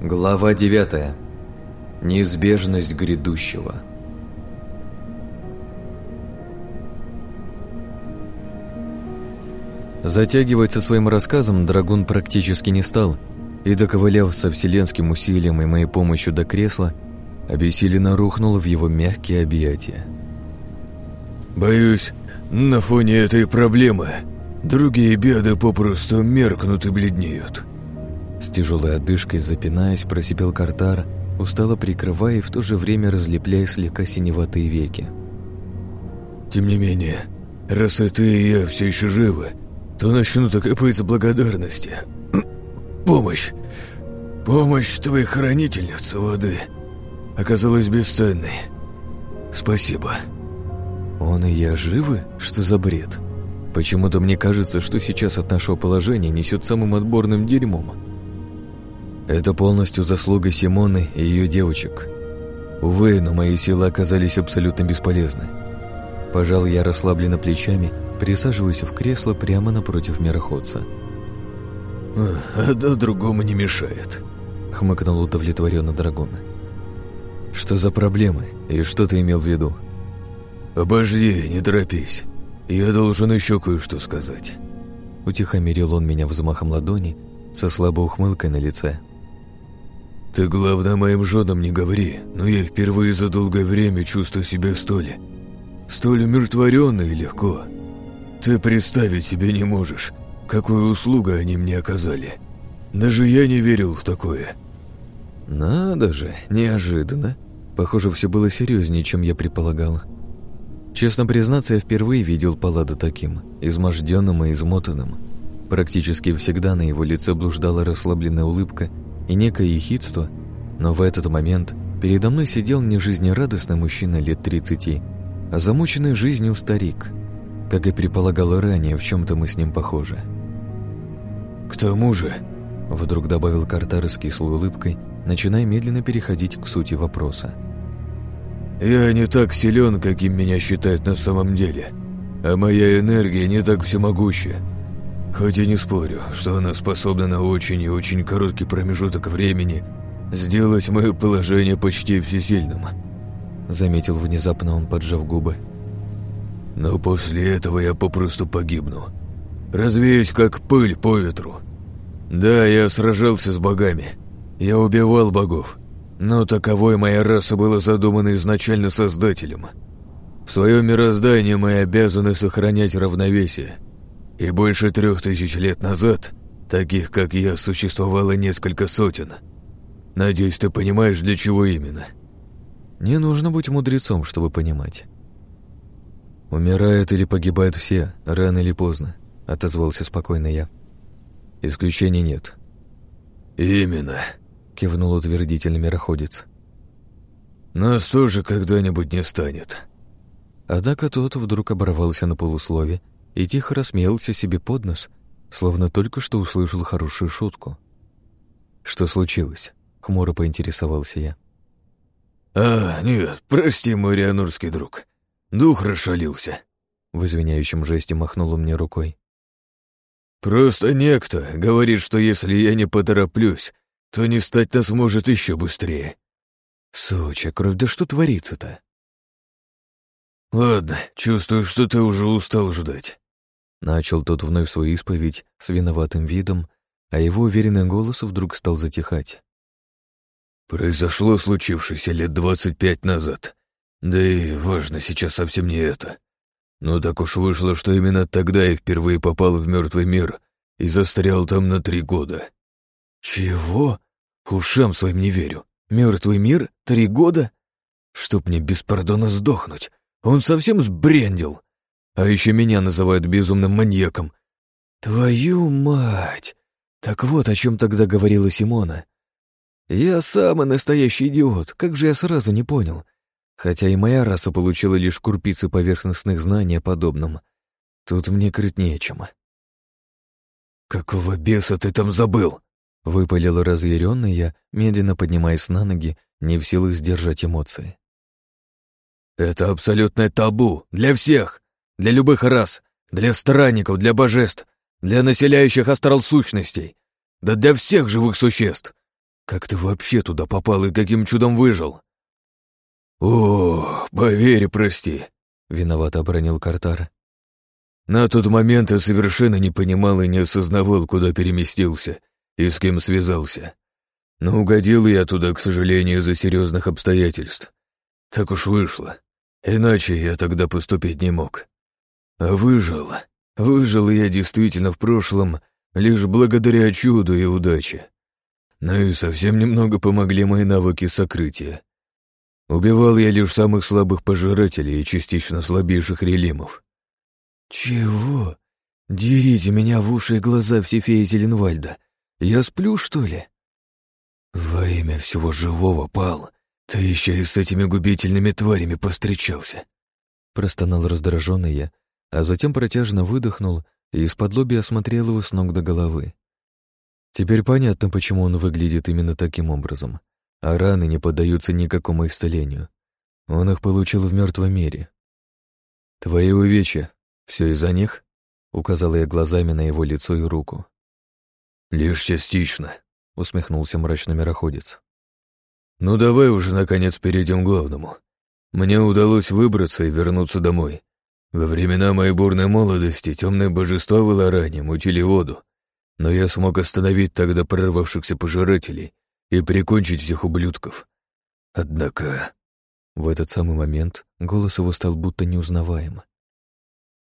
Глава 9. Неизбежность грядущего. Затягивать со своим рассказом Драгун практически не стал, и, доковыляв со вселенским усилием и моей помощью до кресла, обессиленно рухнул в его мягкие объятия. «Боюсь, на фоне этой проблемы другие беды попросту меркнут и бледнеют», с тяжелой одышкой, запинаясь, просипел Картар, устало прикрывая и в то же время разлепляя слегка синеватые веки. «Тем не менее, раз и ты, и я все еще живы, то начну окопаться благодарности. Помощь, помощь твоей хранительницы воды оказалась бесценной. Спасибо». «Он и я живы? Что за бред?» Почему-то мне кажется, что сейчас от нашего положения несет самым отборным дерьмом. Это полностью заслуга Симоны и ее девочек. Увы, но мои силы оказались абсолютно бесполезны. Пожал я расслабленно плечами, присаживаясь в кресло прямо напротив мироходца. «Одно другому не мешает», — хмыкнул удовлетворенно Драгон. «Что за проблемы и что ты имел в виду?» «Обожди, не торопись. Я должен еще кое-что сказать». Утихомирил он меня взмахом ладони со слабой ухмылкой на лице. «Ты, главное, моим женам не говори, но я впервые за долгое время чувствую себя столь... столь умиротворенно и легко. Ты представить себе не можешь, какую услугу они мне оказали. Даже я не верил в такое». «Надо же, неожиданно. Похоже, все было серьезнее, чем я предполагал. Честно признаться, я впервые видел Паллада таким, изможденным и измотанным. Практически всегда на его лице блуждала расслабленная улыбка – и некое ехидство, но в этот момент передо мной сидел не жизнерадостный мужчина лет 30, а замученный жизнью старик. Как и предполагал ранее, в чем-то мы с ним похожи. «К тому же», — вдруг добавил Картар с кислой улыбкой, начиная медленно переходить к сути вопроса. «Я не так силен, каким меня считают на самом деле, а моя энергия не так всемогуща. Хоть и не спорю, что она способна на очень и очень короткий промежуток времени сделать мое положение почти всесильным. Заметил внезапно он, поджав губы. Но после этого я попросту погибну. Развеюсь, как пыль по ветру. Да, я сражался с богами. Я убивал богов. Но таковой моя раса была задумана изначально Создателем. В своем мироздании мы обязаны сохранять равновесие – и больше трех тысяч лет назад таких, как я, существовало несколько сотен. Надеюсь, ты понимаешь, для чего именно. Не нужно быть мудрецом, чтобы понимать. Умирают или погибают все, рано или поздно, отозвался спокойно я. Исключений нет. Именно, кивнул утвердительно мироходец. Нас тоже когда-нибудь не станет. Однако тот вдруг оборвался на полуслове и тихо рассмеялся себе под нос, словно только что услышал хорошую шутку. «Что случилось?» — хмуро поинтересовался я. «А, нет, прости, мой рианурский друг. Дух расшалился». В извиняющем жесте махнул он мне рукой. «Просто некто говорит, что если я не потороплюсь, то не стать нас может еще быстрее». «Суча, кровь, да что творится-то?» «Ладно, чувствую, что ты уже устал ждать. Начал тот вновь свою исповедь с виноватым видом, а его уверенный голос вдруг стал затихать. «Произошло случившееся лет двадцать пять назад. Да и важно сейчас совсем не это. Но так уж вышло, что именно тогда я впервые попал в мертвый мир и застрял там на три года». «Чего? Ушам своим не верю. Мертвый мир? Три года? Чтоб мне без сдохнуть. Он совсем сбрендил. А еще меня называют безумным маньяком. Твою мать! Так вот, о чем тогда говорила Симона. Я самый настоящий идиот, как же я сразу не понял. Хотя и моя раса получила лишь курпицы поверхностных знаний о подобном. Тут мне крыть нечем. «Какого беса ты там забыл?» — выпалил разъяренный я, медленно поднимаясь на ноги, не в силах сдержать эмоции. «Это абсолютное табу для всех! Для любых рас, для странников, для божеств, для населяющих астрал сущностей, да для всех живых существ. Как ты вообще туда попал и каким чудом выжил?» «О, поверь, прости», — виновато обронил Картар. «На тот момент я совершенно не понимал и не осознавал, куда переместился и с кем связался. Но угодил я туда, к сожалению, из-за серьезных обстоятельств. Так уж вышло. Иначе я тогда поступить не мог. Выжил. Выжил я действительно в прошлом лишь благодаря чуду и удаче. Ну и совсем немного помогли мои навыки сокрытия. Убивал я лишь самых слабых пожирателей и частично слабейших релимов. «Чего? Дерите меня в уши и глаза все феи Зеленвальда. Я сплю, что ли?» «Во имя всего живого, Пал, ты еще и с этими губительными тварями повстречался!» Простонал раздраженный я, а затем протяжно выдохнул и из-под лоби осмотрел его с ног до головы. Теперь понятно, почему он выглядит именно таким образом, а раны не поддаются никакому исцелению. Он их получил в мертвом мире. «Твои увечья, все из-за них?» — указал я глазами на его лицо и руку. «Лишь частично», — усмехнулся мрачный мироходец. «Ну давай уже, наконец, перейдем к главному. Мне удалось выбраться и вернуться домой. Во времена моей бурной молодости темные божества в Илоране мутили воду, но я смог остановить тогда прорвавшихся пожирателей и прикончить всех ублюдков. Однако...» В этот самый момент голос его стал будто неузнаваем.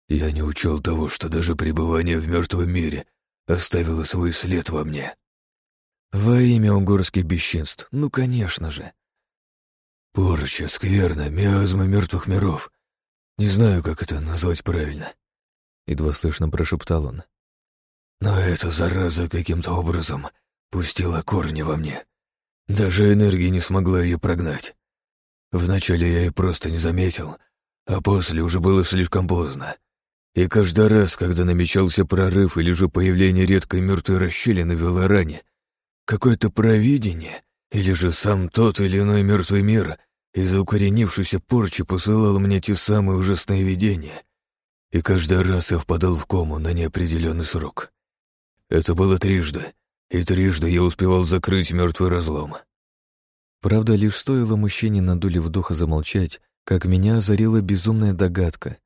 «Я не учел того, что даже пребывание в мертвом мире оставило свой след во мне. Во имя угорских бесчинств, ну, конечно же. Порча, скверна, миазмы мертвых миров. Не знаю, как это назвать правильно. Едва слышно прошептал он. Но эта зараза каким-то образом пустила корни во мне. Даже энергия не смогла ее прогнать. Вначале я ее просто не заметил, а после уже было слишком поздно. И каждый раз, когда намечался прорыв или же появление редкой мертвой расщелины в Велоране, какое-то провидение или же сам тот или иной мертвый мир из-за укоренившейся порчи посылал мне те самые ужасные видения. И каждый раз я впадал в кому на неопределенный срок. Это было трижды, и трижды я успевал закрыть мертвый разлом. Правда, лишь стоило мужчине на доле вдоха замолчать, как меня озарила безумная догадка,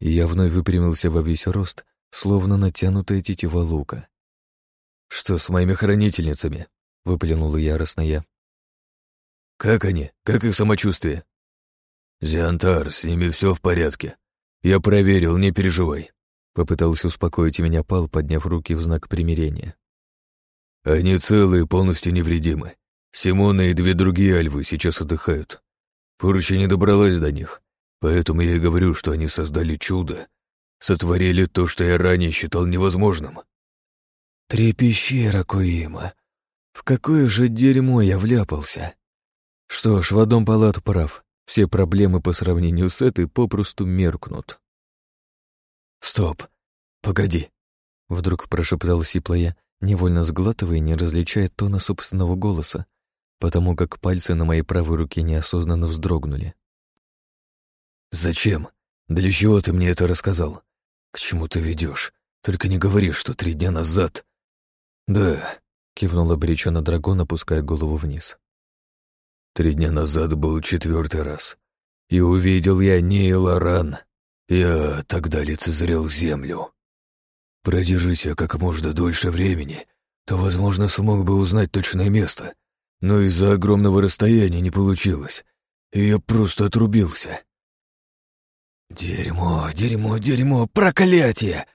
и я вновь выпрямился во весь рост, словно натянутая тетива лука. «Что с моими хранительницами?» — выплюнула яростно я. «Как они? Как их самочувствие?» «Зиантар, с ними все в порядке. Я проверил, не переживай», — попытался успокоить меня Пал, подняв руки в знак примирения. «Они целые, полностью невредимы. Симона и две другие альвы сейчас отдыхают. Поруча не добралась до них, поэтому я и говорю, что они создали чудо, сотворили то, что я ранее считал невозможным». «Трепещи, Ракуима. В какое же дерьмо я вляпался?» Что ж, в одном палату прав. Все проблемы по сравнению с этой попросту меркнут. «Стоп! Погоди!» Вдруг прошептал сипло я, невольно сглатывая не различая тона собственного голоса, потому как пальцы на моей правой руке неосознанно вздрогнули. «Зачем? Для чего ты мне это рассказал? К чему ты ведешь? Только не говори, что три дня назад...» «Да», — кивнул обреченно дракон, опуская голову вниз. Три дня назад был четвертый раз. И увидел я Нейлоран. Я тогда лицезрел землю. Продержись я как можно дольше времени, то, возможно, смог бы узнать точное место. Но из-за огромного расстояния не получилось, и я просто отрубился. Дерьмо, дерьмо, дерьмо, проклятие!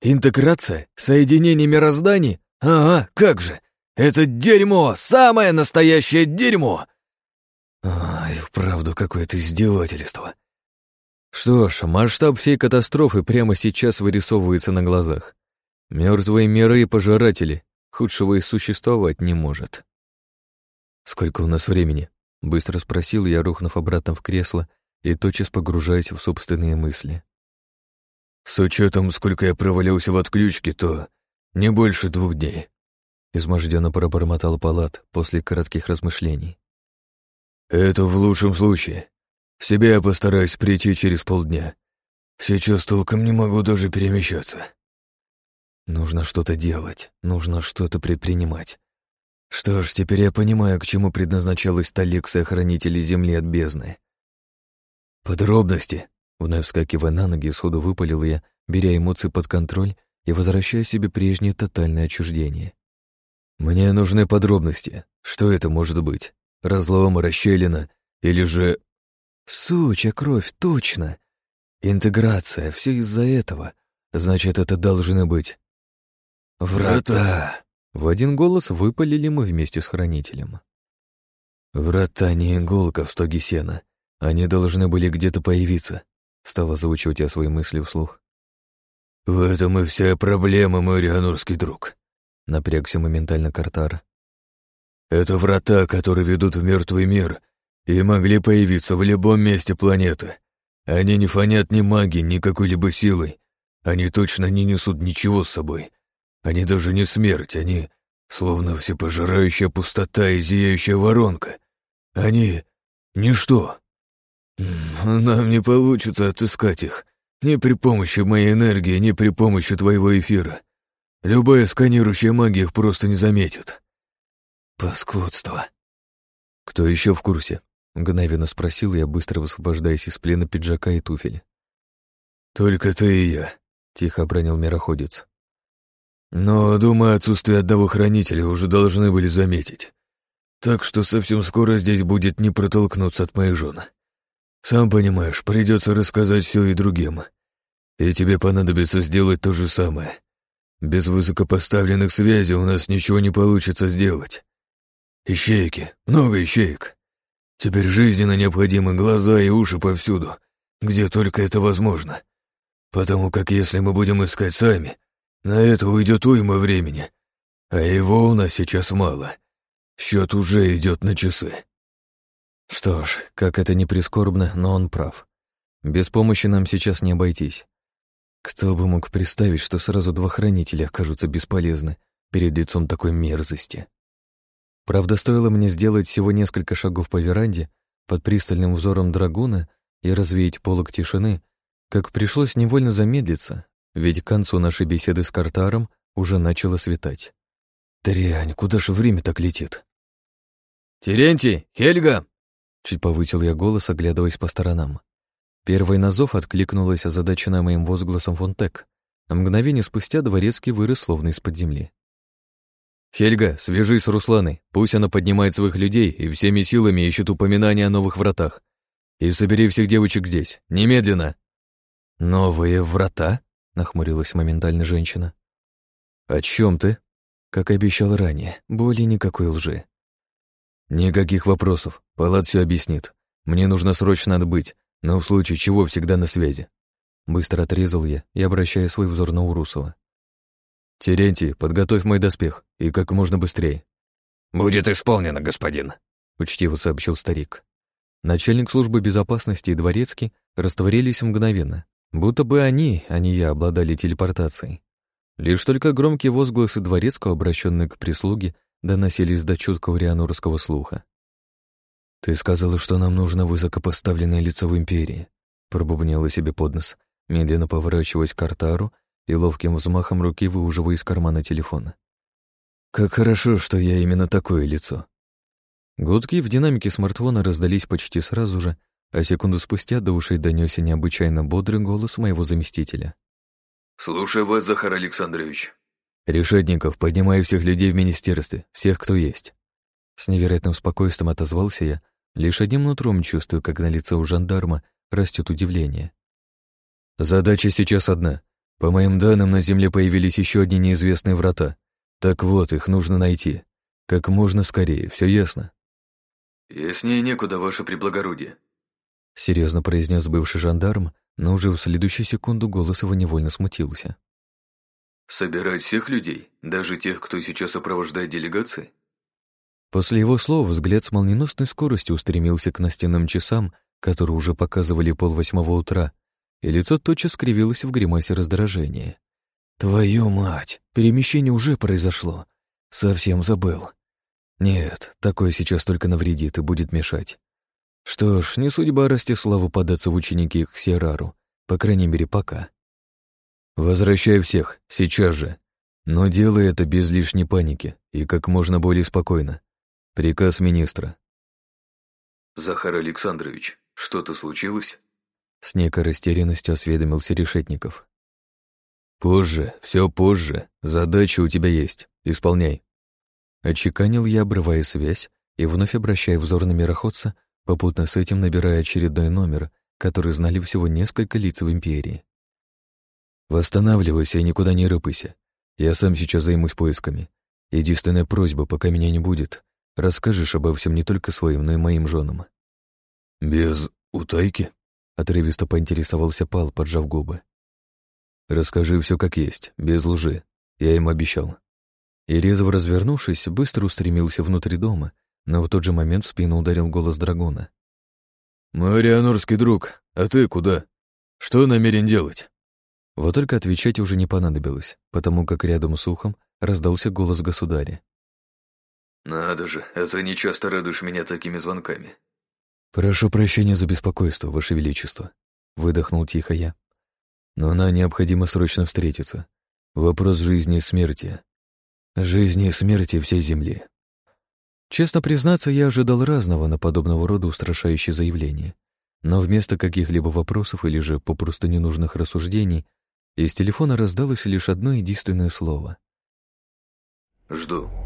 Интеграция? Соединение мирозданий? Ага, как же! Это дерьмо, самое настоящее дерьмо! Ай, вправду какое-то издевательство. Что ж, масштаб всей катастрофы прямо сейчас вырисовывается на глазах. Мертвые миры и пожиратели. Худшего и существовать не может. «Сколько у нас времени?» — быстро спросил я, рухнув обратно в кресло и тотчас погружаясь в собственные мысли. «С учетом, сколько я провалился в отключке, то не больше двух дней», — изможденно пробормотал Палат после коротких размышлений. «Это в лучшем случае. В себя я постараюсь прийти через полдня. Сейчас толком не могу даже перемещаться». Нужно что-то делать, нужно что-то предпринимать. Что ж, теперь я понимаю, к чему предназначалась та лекция хранителей Земли от бездны. Подробности. Вновь вскакивая на ноги, сходу выпалил я, беря эмоции под контроль и возвращая себе прежнее тотальное отчуждение. Мне нужны подробности. Что это может быть? Разлом, расщелина или же... Сучья кровь, точно. Интеграция, все из-за этого. Значит, это должны быть... Врата! В один голос выпалили мы вместе с хранителем. Врата не иголка в стоге сена. Они должны были где-то появиться. Стала заучивать я свои мысли вслух. «В этом и вся проблема, мой рианурский друг», — напрягся моментально Картар. «Это врата, которые ведут в мертвый мир, и могли появиться в любом месте планеты. Они не фонят ни магией, ни какой-либо силой. Они точно не несут ничего с собой. Они даже не смерть, они словно всепожирающая пустота и зияющая воронка. Они — ничто. Нам не получится отыскать их. Ни при помощи моей энергии, ни при помощи твоего эфира. Любая сканирующая магия их просто не заметит. Паскудство. Кто еще в курсе? Мгновенно спросил я, быстро высвобождаясь из плена пиджака и туфель. «Только ты и я», — тихо обронил мироходец. Но, думаю, отсутствие одного хранителя уже должны были заметить. Так что совсем скоро здесь будет не протолкнуться от моих жен. Сам понимаешь, придется рассказать все и другим. И тебе понадобится сделать то же самое. Без высокопоставленных связей у нас ничего не получится сделать. Ищейки, много ищеек. Теперь жизненно необходимы глаза и уши повсюду, где только это возможно. Потому как если мы будем искать сами, на это уйдет уйма времени, а его у нас сейчас мало. Счет уже идет на часы. Что ж, как это не прискорбно, но он прав. Без помощи нам сейчас не обойтись. Кто бы мог представить, что сразу два хранителя окажутся бесполезны перед лицом такой мерзости. Правда, стоило мне сделать всего несколько шагов по веранде под пристальным взором драгуна и развеять полог тишины, как пришлось невольно замедлиться, ведь к концу нашей беседы с Картаром уже начало светать. Дрянь, куда же время так летит? «Терентий! Хельга!» Чуть повысил я голос, оглядываясь по сторонам. Первой на зов откликнулась озадаченная моим возгласом Фонтек, а мгновение спустя дворецкий вырос словно из-под земли. «Хельга, свяжись с Русланой, пусть она поднимает своих людей и всеми силами ищет упоминания о новых вратах. И собери всех девочек здесь, немедленно!» «Новые врата?» нахмурилась моментально женщина. «О чем ты?» Как обещал ранее, более никакой лжи. «Никаких вопросов, Палат все объяснит. Мне нужно срочно отбыть, но в случае чего всегда на связи». Быстро отрезал я и обращая свой взор на Урусова. «Терентий, подготовь мой доспех, и как можно быстрее». «Будет исполнено, господин», — учтиво сообщил старик. Начальник службы безопасности и дворецкий растворились мгновенно, Будто бы они, а не я, обладали телепортацией. Лишь только громкие возгласы дворецкого, обращенные к прислуге, доносились до чуткого рианурского слуха. «Ты сказала, что нам нужно высокопоставленное лицо в Империи», пробубнила себе под нос, медленно поворачиваясь к Артару и ловким взмахом руки выуживая из кармана телефона. «Как хорошо, что я именно такое лицо». Гудки в динамике смартфона раздались почти сразу же, а секунду спустя до ушей донесся необычайно бодрый голос моего заместителя. «Слушаю вас, Захар Александрович». «Решетников, поднимаю всех людей в министерстве, всех, кто есть». С невероятным спокойствием отозвался я, лишь одним нутром чувствую, как на лице у жандарма растет удивление. «Задача сейчас одна. По моим данным, на Земле появились еще одни неизвестные врата. Так вот, их нужно найти. Как можно скорее, все ясно?» «Яснее некуда, ваше преблагородие», серьезно произнес бывший жандарм, но уже в следующую секунду голос его невольно смутился. «Собирать всех людей, даже тех, кто сейчас сопровождает делегации?» После его слов взгляд с молниеносной скоростью устремился к настенным часам, которые уже показывали полвосьмого утра, и лицо тотчас скривилось в гримасе раздражения. «Твою мать! Перемещение уже произошло. Совсем забыл. Нет, такое сейчас только навредит и будет мешать. Что ж, не судьба Ростиславу податься в ученики к Серару, по крайней мере, пока. Возвращай всех, сейчас же. Но делай это без лишней паники и как можно более спокойно. Приказ министра. «Захар Александрович, что-то случилось?» С некой растерянностью осведомился Решетников. «Позже, все позже. Задача у тебя есть. Исполняй». Отчеканил я, обрывая связь, и вновь обращая взор на мироходца, попутно с этим набирая очередной номер, который знали всего несколько лиц в Империи. «Восстанавливайся и никуда не рыпайся. Я сам сейчас займусь поисками. Единственная просьба, пока меня не будет, расскажешь обо всем не только своим, но и моим женам». «Без утайки?» — отрывисто поинтересовался Пал, поджав губы. «Расскажи все как есть, без лжи. Я им обещал». И резво развернувшись, быстро устремился внутрь дома, но в тот же момент в спину ударил голос драгона. «Мой рианорский друг, а ты куда? Что намерен делать?» Вот только отвечать уже не понадобилось, потому как рядом с ухом раздался голос государя. «Надо же, это не часто радуешь меня такими звонками». «Прошу прощения за беспокойство, Ваше Величество», — выдохнул тихо я. «Но нам необходимо срочно встретиться. Вопрос жизни и смерти. Жизни и смерти всей Земли». Честно признаться, я ожидал разного на подобного рода устрашающие заявления. Но вместо каких-либо вопросов или же попросту ненужных рассуждений из телефона раздалось лишь одно единственное слово. «Жду».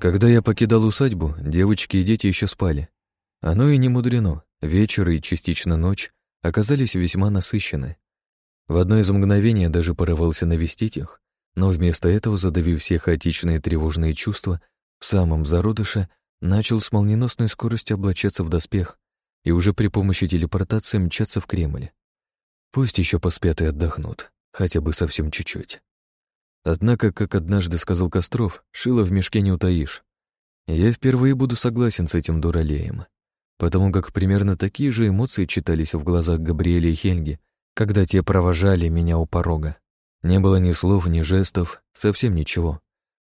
Когда я покидал усадьбу, девочки и дети еще спали. Оно и не мудрено. Вечер и частично ночь оказались весьма насыщены. В одно из мгновений я даже порывался навестить их, но вместо этого, задавив все хаотичные тревожные чувства, в самом зародыше начал с молниеносной скоростью облачаться в доспех и уже при помощи телепортации мчаться в Кремль. Пусть еще поспят и отдохнут, хотя бы совсем чуть-чуть. Однако, как однажды сказал Костров, шило в мешке не утаишь. Я впервые буду согласен с этим дуралеем, потому как примерно такие же эмоции читались в глазах Габриэля и Хельги, когда те провожали меня у порога. Не было ни слов, ни жестов, совсем ничего.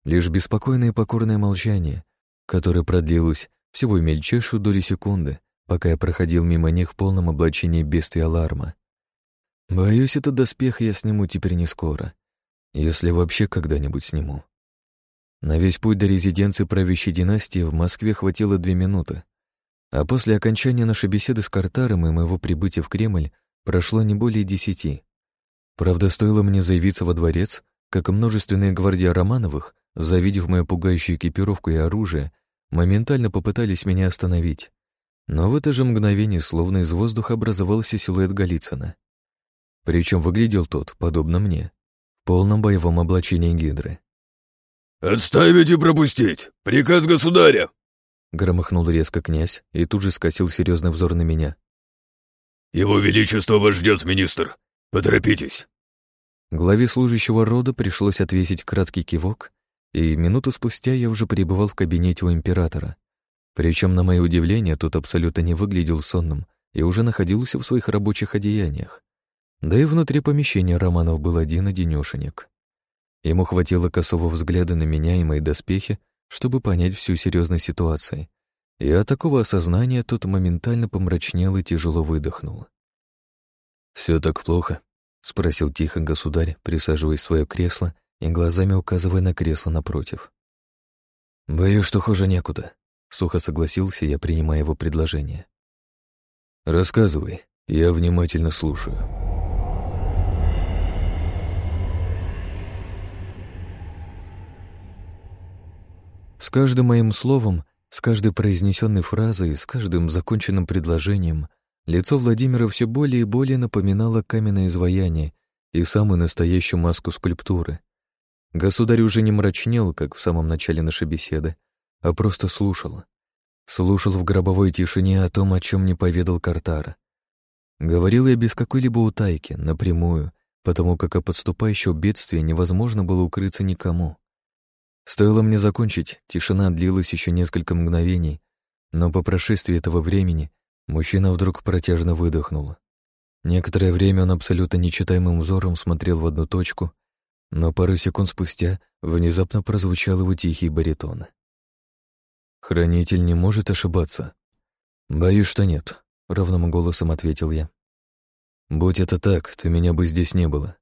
Лишь беспокойное покорное молчание, которое продлилось всего мельчайшую долю секунды, пока я проходил мимо них в полном облачении бедствия аларма. Боюсь, этот доспех я сниму теперь не скоро, если вообще когда-нибудь сниму. На весь путь до резиденции правящей династии в Москве хватило две минуты, а после окончания нашей беседы с Картаром и моего прибытия в Кремль прошло не более десяти. Правда, стоило мне заявиться во дворец, как множественные гвардии Романовых, завидев мою пугающую экипировку и оружие, моментально попытались меня остановить. Но в это же мгновение словно из воздуха образовался силуэт Голицына. Причем выглядел тот, подобно мне, в полном боевом облачении гидры. «Отставить и пропустить! Приказ государя!» Громыхнул резко князь и тут же скосил серьезный взор на меня. «Его Величество вас ждет, министр. Поторопитесь». Главе служащего рода пришлось отвесить краткий кивок, и минуту спустя я уже пребывал в кабинете у императора. Причем, на мое удивление, тот абсолютно не выглядел сонным и уже находился в своих рабочих одеяниях. Да и внутри помещения Романов был один-одинешенек. Ему хватило косого взгляда на меня и мои доспехи, чтобы понять всю серьезность ситуации, и от такого осознания тот моментально помрачнел и тяжело выдохнул. «Все так плохо?» — спросил тихо государь, присаживаясь в свое кресло и глазами указывая на кресло напротив. «Боюсь, что хуже некуда», — сухо согласился я, принимая его предложение. «Рассказывай, я внимательно слушаю». С каждым моим словом с каждой произнесенной фразой, с каждым законченным предложением лицо Владимира все более и более напоминало каменное изваяние и самую настоящую маску скульптуры. Государь уже не мрачнел, как в самом начале нашей беседы, а просто слушал. Слушал в гробовой тишине о том, о чем не поведал Картар. Говорил я без какой-либо утайки, напрямую, потому как от подступающего бедствия невозможно было укрыться никому. Стоило мне закончить, тишина длилась еще несколько мгновений, но по прошествии этого времени мужчина вдруг протяжно выдохнул. Некоторое время он абсолютно нечитаемым взором смотрел в одну точку, но пару секунд спустя внезапно прозвучал его тихий баритон. «Хранитель не может ошибаться?» «Боюсь, что нет», — ровным голосом ответил я. Будь это так, то меня бы здесь не было.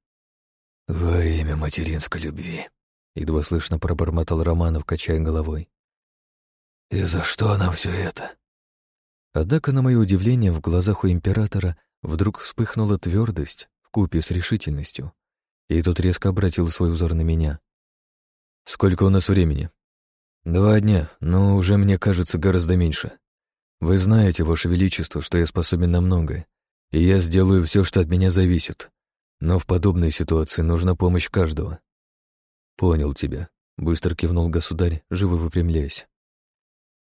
Во имя материнской любви. Едва слышно пробормотал Романов, качая головой. И за что нам все это? Однако, на мое удивление, в глазах у императора вдруг вспыхнула твердость в купе с решительностью, и тот резко обратил свой взор на меня. «Сколько у нас времени?» «Два дня, но уже, мне кажется, гораздо меньше. Вы знаете, Ваше Величество, что я способен на многое, и я сделаю все, что от меня зависит. Но в подобной ситуации нужна помощь каждого». «Понял тебя», — быстро кивнул государь, живо выпрямляясь.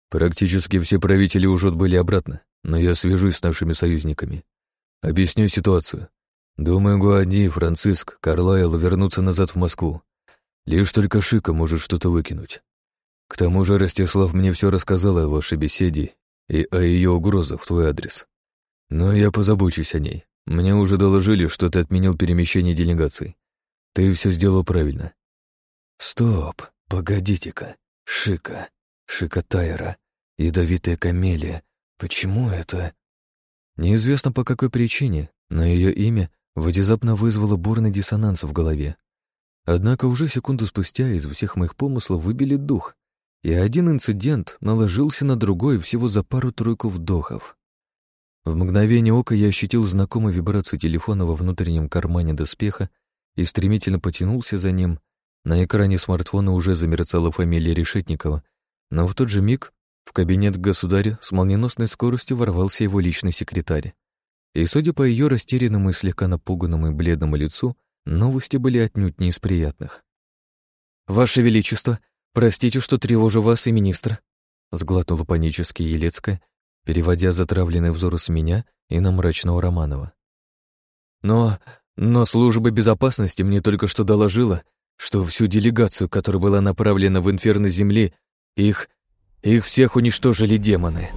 Практически все правители уже отбыли обратно, но я свяжусь с нашими союзниками. Объясню ситуацию. Думаю, Гуади, Франциск, Карлайл вернутся назад в Москву. Лишь только Шика может что-то выкинуть. К тому же Ростислав мне все рассказал о вашей беседе и о ее угрозах в твой адрес. Но я позабочусь о ней. Мне уже доложили, что ты отменил перемещение делегаций. Ты все сделал правильно. Стоп, погодите-ка. Шика. Шика Тайра, ядовитая камелия. Почему это? Неизвестно по какой причине, но ее имя внезапно вызвало бурный диссонанс в голове. Однако уже секунду спустя из всех моих помыслов выбили дух, и один инцидент наложился на другой всего за пару-тройку вдохов. В мгновение ока я ощутил знакомую вибрацию телефона во внутреннем кармане доспеха и стремительно потянулся за ним. На экране смартфона уже замерцала фамилия Решетникова — но в тот же миг в кабинет государя с молниеносной скоростью ворвался его личный секретарь. И, судя по ее растерянному и слегка напуганному и бледному лицу, новости были отнюдь не из приятных. «Ваше Величество, простите, что тревожу вас и министра», сглотнула панически Елецкая, переводя затравленный взор с меня и на мрачного Романова. «Но... но служба безопасности мне только что доложила, что всю делегацию, которая была направлена в инферно Земли, их... их всех уничтожили демоны.